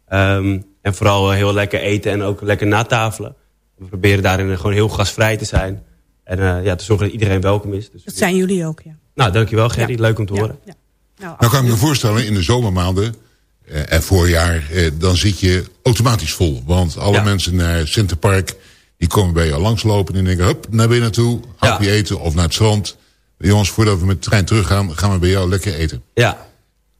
Um, en vooral heel lekker eten en ook lekker natafelen. We proberen daarin gewoon heel gastvrij te zijn... En uh, ja, te zorgen dat iedereen welkom is. Dus dat zijn jullie ook, ja. Nou, dankjewel Gerry. Ja. Leuk om te ja. horen. Ja. Nou, nou, kan ik me voorstellen, in de zomermaanden uh, en voorjaar... Uh, dan zit je automatisch vol. Want alle ja. mensen naar Centerpark... die komen bij jou langslopen en denken... hup, naar binnen toe, hapje eten of naar het strand. Jongens, voordat we met de trein teruggaan... gaan we bij jou lekker eten. Ja.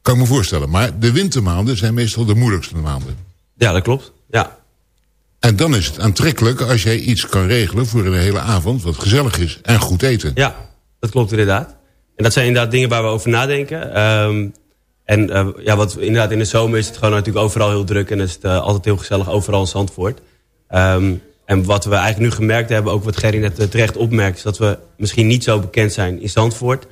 Kan ik me voorstellen. Maar de wintermaanden zijn meestal de moeilijkste maanden. Ja, dat klopt. Ja. En dan is het aantrekkelijk als jij iets kan regelen voor een hele avond... wat gezellig is en goed eten. Ja, dat klopt inderdaad. En dat zijn inderdaad dingen waar we over nadenken. Ehm, en eh, ja, wat inderdaad in de zomer is het gewoon natuurlijk overal heel druk. En is het uh, altijd heel gezellig overal in Zandvoort. Ehm, en wat we eigenlijk nu gemerkt hebben, ook wat Gerry net uh, terecht opmerkt... is dat we misschien niet zo bekend zijn in Zandvoort.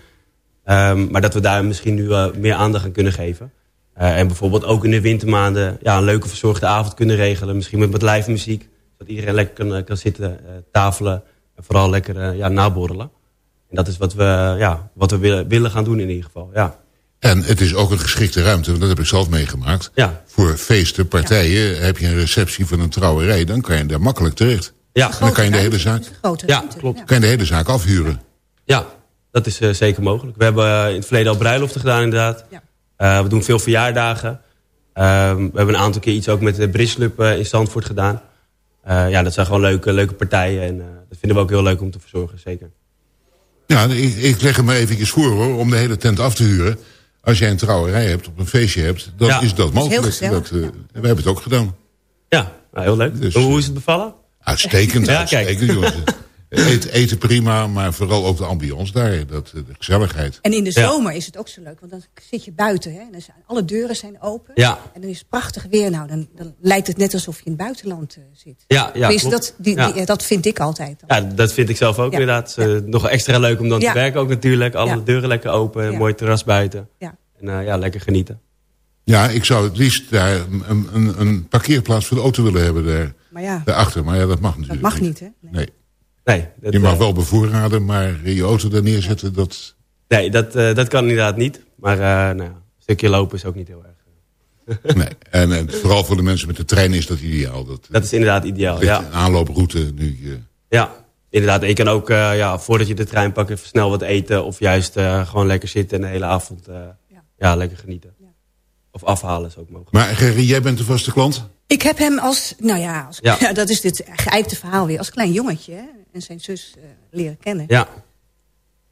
Um, maar dat we daar misschien nu meer aandacht aan kunnen geven. En bijvoorbeeld ook in de wintermaanden ja, een leuke verzorgde avond kunnen regelen. Misschien met wat live muziek. Zodat iedereen lekker kan, kan zitten, tafelen. En vooral lekker ja, naborrelen. En dat is wat we, ja, wat we willen, willen gaan doen in ieder geval, ja. En het is ook een geschikte ruimte, want dat heb ik zelf meegemaakt. Ja. Voor feesten, partijen, heb je een receptie van een trouwerij... dan kan je daar makkelijk terecht. Ja. En dan kan je de hele zaak, ja, klopt. kan je de hele zaak afhuren. Ja, dat is uh, zeker mogelijk. We hebben uh, in het verleden al bruiloften gedaan inderdaad. Ja. Uh, we doen veel verjaardagen. Ehm, we hebben een aantal keer iets ook met de Bridge Club in Zandvoort gedaan. ja, dat zijn gewoon leuke, leuke partijen. En dat vinden we ook heel leuk om te verzorgen, zeker. Ja, ik, ik leg hem maar eventjes voor hoor, om de hele tent af te huren. Als jij een trouwerij hebt, of een feestje hebt, dan Ja. is dat mogelijk. Dat is heel dat, eh, we hebben het ook gedaan. Ja, nou, heel leuk. Dus, Hoe is het bevallen? Uitstekend, Ja, uitstekend jongens. <laughs> Eten, eten prima, maar vooral ook de ambiance daar, dat, eh, de gezelligheid. En in de Ja. zomer is het ook zo leuk, want dan zit je buiten. Hè, en dan zijn, alle deuren zijn open. Ja. En dan is het prachtig weer. Nou, dan, dan lijkt het net alsof je in het buitenland eh, zit. Ja, ja dat, die, Ja. die- dat vind ik altijd. Ja, dat vind ik zelf ook Ja. inderdaad. Eh, nog extra leuk om dan Ja. te werken ook natuurlijk. Alle Ja. deuren lekker open, Ja. mooi terras buiten. Ja. En eh, ja, lekker genieten. Ja, ik zou het liefst daar een, een, een parkeerplaats voor de auto willen hebben daar, Maar ja, daarachter. Maar ja, dat mag dat natuurlijk mag niet, hè? Nee. Nee. Nee, dat, Je mag eh, wel bevoorraden, maar je auto daar neerzetten, dat... nee, dat, eh, dat kan inderdaad niet. Maar eh, nou, ja, een stukje lopen is ook niet heel erg. Nee. En, en vooral voor de mensen met de trein is dat ideaal. Dat, Dat is inderdaad ideaal, ja. een aanlooproute nu. eh, Ja, inderdaad. En je kan ook, eh, ja, voordat je de trein pakt, even snel wat eten. Of juist eh, gewoon lekker zitten en de hele avond eh, Ja. ja. lekker genieten. Of afhalen is ook mogelijk. Maar Gerry, jij bent de vaste klant? Ik heb hem als, nou ja, als, Ja. ja. <laughs> dat is dit geëikte verhaal weer. Als klein jongetje hè, en zijn zus eh, leren kennen. Ja,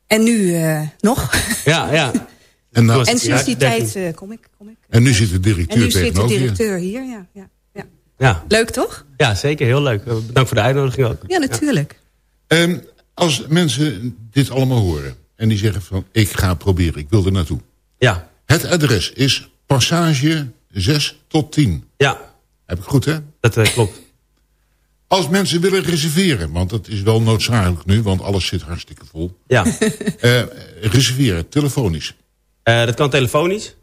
En nu eh, nog. ja, ja. <laughs> En, nou, en sinds die 13. tijd eh, kom ik. Kom ik. en nu zit de En directeur nu zit de directeur hier. Ja, ja, ja. Ja. Leuk toch? ja, zeker. Heel leuk. Bedankt voor de uitnodiging ook. Ja, natuurlijk. Ehm, als mensen dit allemaal horen en die zeggen van ik ga proberen, ik wil er naartoe. Ja, Het adres is passage 6 tot 10. ja Heb ik goed hè? dat klopt. Als mensen willen reserveren, want dat is wel noodzakelijk nu, want alles zit hartstikke vol. Ja. Eh, reserveren, telefonisch. Eh, dat kan telefonisch.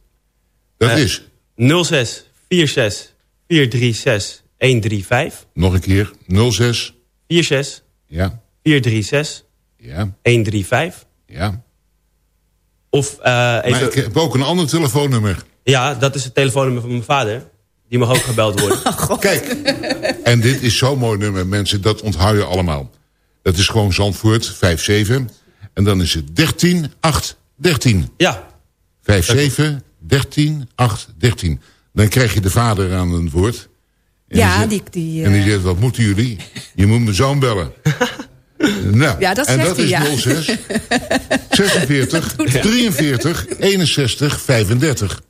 Dat Eh, is, 06 46 436 135. nog een keer, 06, 46 ja, 436 ja, 135. ja. Of eh, Maar even... ik heb ook een ander telefoonnummer. Ja, dat is het telefoonnummer van mijn vader. Die mag ook gebeld worden. <laughs> Kijk, en dit is zo'n mooi nummer, mensen, dat onthoud je allemaal. Dat is gewoon Zandvoort, 57. En dan is het 13, 8, 13. Ja, 57, 13, 8, 13. Dan krijg je de vader aan het woord. En Ja, zegt- die... die En die eh, zegt, wat moeten jullie? Je moet mijn zoon bellen. <laughs> nou, Ja, dat en dat hij, is ja. 06 46 43 61 35.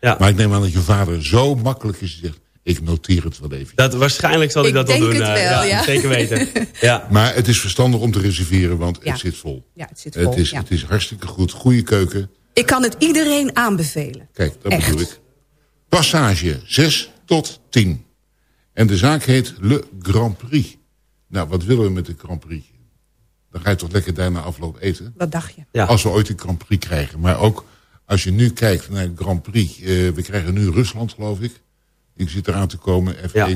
Ja. Maar ik neem aan dat je vader zo makkelijk is. Zegt, ik noteer het wel even. Dat, waarschijnlijk zal ik, Ik dat wel denk doen. het eh, wel, ja. Zeker weten. <laughs> Ja, Maar het is verstandig om te reserveren, want Ja. het zit vol. ja, het zit vol. Het is, ja. het is hartstikke goed. Goede keuken. Ik kan het iedereen aanbevelen. Kijk, dat Echt. bedoel ik. Passage 6 tot 10. En de zaak heet Le Grand Prix. Nou, wat willen we met de Grand Prix? Dan ga je toch lekker daarna afloop eten? Wat dacht je? Ja. Als we ooit een Grand Prix krijgen. Maar ook als je nu kijkt naar de Grand Prix. eh, we krijgen nu Rusland, geloof ik. Ik zit eraan te komen, F1. Ja.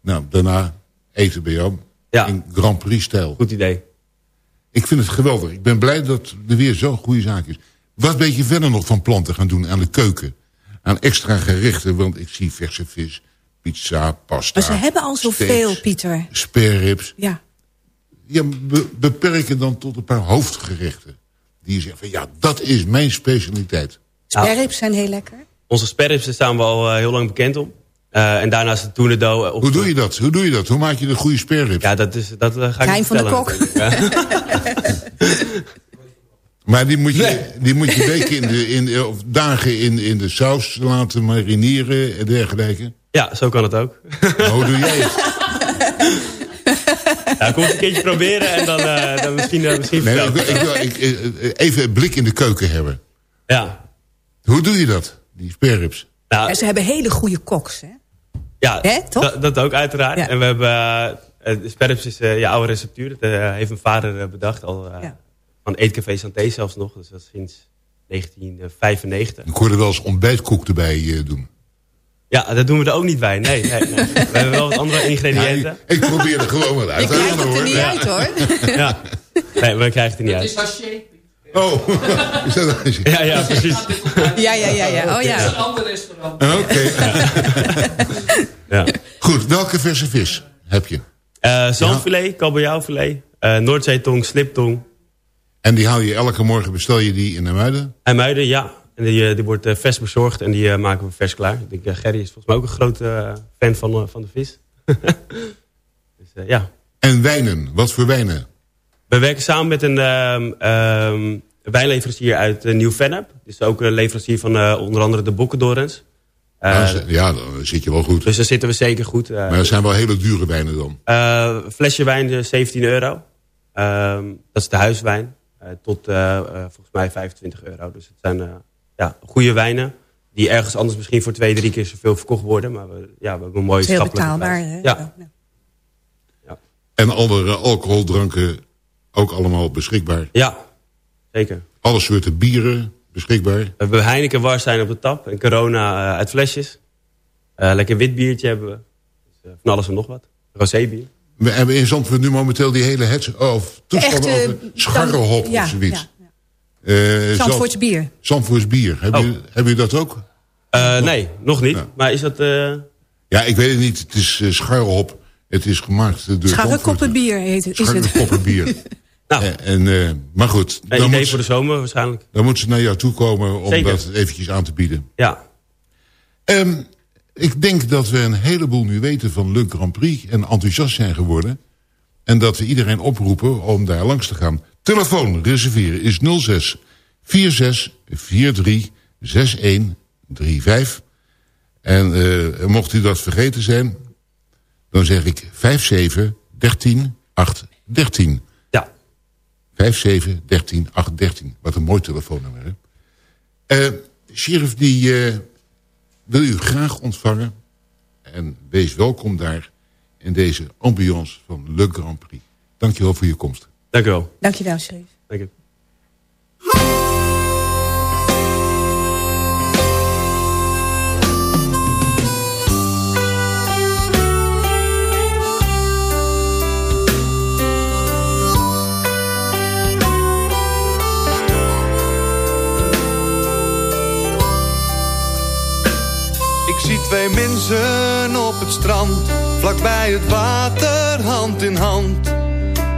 Nou, daarna eten bij jou. Ja. In Grand Prix-stijl. goed idee. Ik vind het geweldig. Ik ben blij dat er weer zo'n goede zaak is. Wat ben je verder nog van planten gaan doen aan de keuken? Aan extra gerechten, want ik zie verse vis, pizza, pasta. Maar ze hebben al zoveel, Pieter. Spareribs. Ja. Ja, be- beperken dan tot een paar hoofdgerechten. Die zegt van ja, dat is mijn specialiteit. Sperrips zijn heel lekker. Onze sperrips daar staan we al eh, heel lang bekend om. Eh, en daarnaast de tournedo. eh, Hoe doe je dat? Hoe doe je dat? Hoe maak je de goede spareribs? Ja, dat, is, dat eh, ga ik Geheim niet van de vertellen kok. Ja. <laughs> Maar die moet je, die moet je weken in de, in, of dagen in, in de saus laten marineren en dergelijke. ja, zo kan het ook. Maar hoe doe jij het? <laughs> Ja, kom eens een keertje proberen en dan, eh, dan misschien, uh, misschien nee, ik, wil, ik, ik, uh, even een blik in de keuken hebben. Ja. Hoe doe je dat, die sperrips? Nou, ze hebben hele goede koks, hè? Ja, hè, toch? Dat ook uiteraard. Ja. En we hebben, sperrips is je oude receptuur. Dat heeft mijn vader bedacht, al ja. van Eetcafé Santé zelfs nog. Dus dat is sinds 1995. Ik hoorde wel eens ontbijtkoek erbij doen. Ja, dat doen we er ook niet bij. Nee, nee, nee. <laughs> We hebben wel wat andere ingrediënten. Ja, ik, ik, probeer er gewoon wat uit halen hoor. het er niet ja. uit hoor. <laughs> Ja. Nee, we krijgen het er niet uit. Het is haché. Oh, is dat haché? Ja, ja, precies. Ja, ja, ja. ja. Oh ja. Dat is een ander restaurant. Oké. Okay. Ja. Goed, welke verse vis heb je? Uh, zalmfilet, kabeljauwfilet, uh, Noordzeetong, sliptong. En die haal je elke morgen, bestel je die in de Muiden? In Muiden, ja. En die, die wordt vers bezorgd en die maken we vers klaar. Ik denk, Gerry is volgens mij ook een grote fan van, van de vis. <laughs> dus, ja. En wijnen, wat voor wijnen? We werken samen met een um, um, wijnleverancier uit uh, Nieuw-Vennep. Dus ook een leverancier van uh, onder andere de Bokkendorens. Uh, ja, dan zit je wel goed. Dus daar zitten we zeker goed. maar dat zijn wel hele dure wijnen dan? een flesje wijn 17 euro. Um, dat is de huiswijn. tot volgens mij 25 euro. Dus het zijn ja, goede wijnen. Die ergens anders misschien voor twee, drie keer zoveel verkocht worden. Maar we, ja, we hebben een mooie Heel betaalbaar. Hè? Ja. ja. En andere alcoholdranken ook allemaal beschikbaar? Ja, zeker. Alle soorten bieren beschikbaar? We hebben Heineken Warstein op de tap en Corona uh, uit flesjes. Uh, lekker wit biertje hebben we. Dus, uh, van alles en nog wat. Rosébier. We hebben in Zandvoort nu momenteel die hele het, of toestand over scharrelhop ja, of zoiets. Ja. Zandvoorts bier. Zandvoorts bier. Heb, oh. je, heb je dat ook? Nog? Nee, nog niet. Maar is dat... Ja, ik weet het niet. Het is scharrelhop. Het is gemaakt door Scharrekoppenbier heet het. Scharrekoppenbier. <laughs> Nou, en, uh, maar goed. Een idee moet, voor de zomer waarschijnlijk. Dan moeten ze naar jou toe komen om Zeker. dat eventjes aan te bieden. Ja. Um, ik denk dat we een heleboel nu weten van Le Grand Prix en enthousiast zijn geworden. En dat we iedereen oproepen om daar langs te gaan. Telefoon reserveren is 06 46 43 61 35. En uh, mocht u dat vergeten zijn, dan zeg ik 57 13 8 13. 57 13 8 13. Wat een mooi telefoonnummer, hè? Uh, sheriff, die uh, wil u graag ontvangen. En wees welkom daar in deze ambiance van Le Grand Prix. Dankjewel voor je komst. Dank u wel. Dank je wel, sheriff. Dank u. Twee mensen op het strand, vlakbij het water, hand in hand.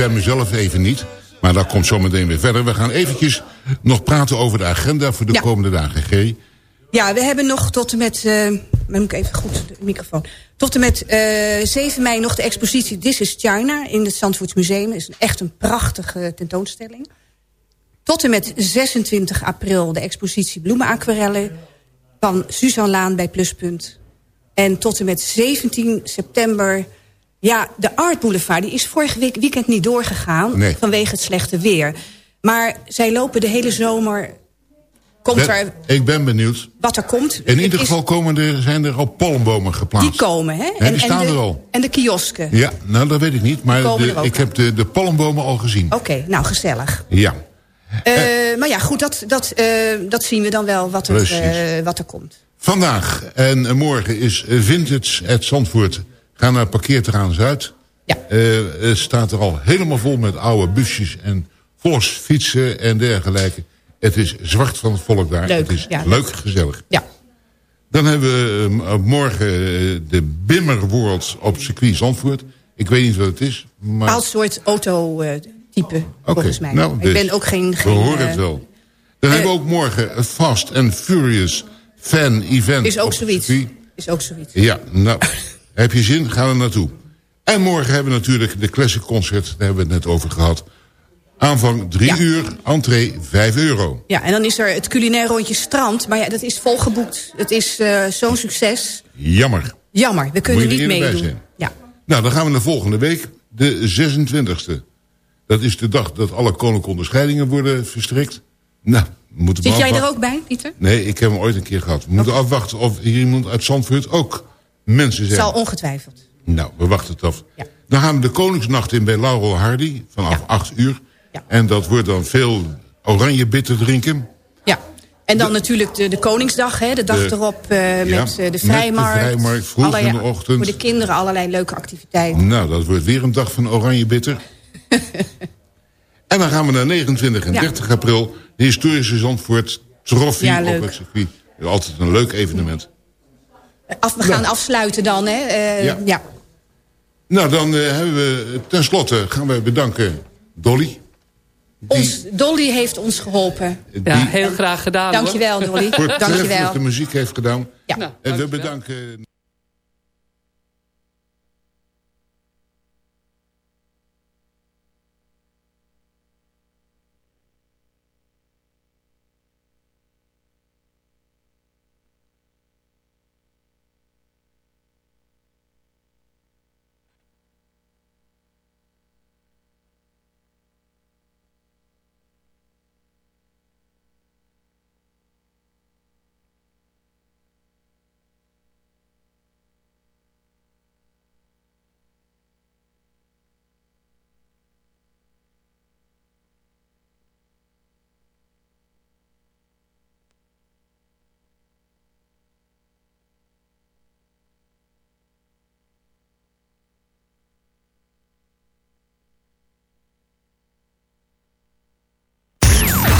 Ben mezelf even niet. Maar dat komt zometeen weer verder. We gaan eventjes nog praten over de agenda voor de Ja. komende dagen. G. Ja, we hebben nog tot en met... eh dan moet ik even goed de microfoon. Tot en met eh 7 mei nog de expositie This is China... in het Zandvoorts Museum. Dat is echt een prachtige tentoonstelling. Tot en met 26 april de expositie Bloemenaquarellen... van Suzanne Laan bij Pluspunt. En tot en met 17 september... Ja, de Art Boulevard die is vorige week weekend niet doorgegaan... Nee. vanwege het slechte weer. Maar zij lopen de hele zomer... Komt Ben- er ik ben benieuwd. wat er komt. In Het ieder is- geval komen er, zijn er al palmbomen geplaatst. Die komen, hè? En die staan de, er al. En de kiosken. Ja, nou dat weet ik niet. Maar de- ik heb de, de palmbomen al gezien. Oké, nou gezellig. Ja. Eh, maar ja, goed, dat, dat, eh, dat zien we dan wel wat er, eh, wat er komt. Vandaag en morgen is Vintage at Zandvoort. Ga naar parkeerterrein Zuid. Ja. Het staat er al helemaal vol met oude busjes en volksfietsen en dergelijke. Het is zwart van het volk daar. Leuk, Het is ja. leuk, gezellig. Ja. Dan hebben we eh, morgen eh, de Bimmer World op circuit Zandvoort. Ik weet niet wat het is. Maar... Bepaald soort autotype, volgens mij. nou, ik dus ben ook geen... We geen horen eh, het wel. Dan hebben we ook morgen een Fast and Furious fan event. Is ook zoiets. circuit. Is ook zoiets. Ja, nou, <laughs> heb je zin? Ga er naartoe. En morgen hebben we natuurlijk de Classic Concert. Daar hebben we het net over gehad. Aanvang 3 Ja. uur, entree 5 euro. Ja, en dan is er het culinair rondje strand. Maar ja, dat is volgeboekt. Het is eh, zo'n succes. Jammer. Jammer, we kunnen niet meedoen. zijn. Ja. Nou, dan gaan we naar volgende week, de 26e. Dat is de dag dat alle koninklijke onderscheidingen worden verstrikt. Nou, we moeten Zit maar jij er ook bij, Pieter? Nee, ik heb hem ooit een keer gehad. We moeten afwachten of hier iemand uit Zandvoort ook mensen zijn. Zal ongetwijfeld. Nou, we wachten het af. Ja. Dan gaan we de Koningsnacht in bij Laurel Hardy vanaf Ja. 8 uur. Ja. En dat wordt dan veel oranje bitter drinken. Ja. En dan natuurlijk de, de Koningsdag, hè, de dag De- erop eh, met eh, de met de vrijmarkt. vrijmarkt, vroeg in de ochtend. Voor de kinderen allerlei leuke activiteiten. Nou, dat wordt weer een dag van oranje bitter. <laughs> en dan gaan we naar 29 en Ja. 30 april. De historische Zandvoort Trophy op het circuit. Altijd een leuk evenement. Af, we gaan afsluiten dan, hè? eh, Ja. ja. Nou, dan eh, hebben we tenslotte gaan we bedanken Dolly. Ons, Dolly heeft ons geholpen. Die Ja, heel graag gedaan. hoor. Dankjewel, Dolly. voortreffelijk Dankjewel. de muziek heeft gedaan. Ja. Nou, En we bedanken...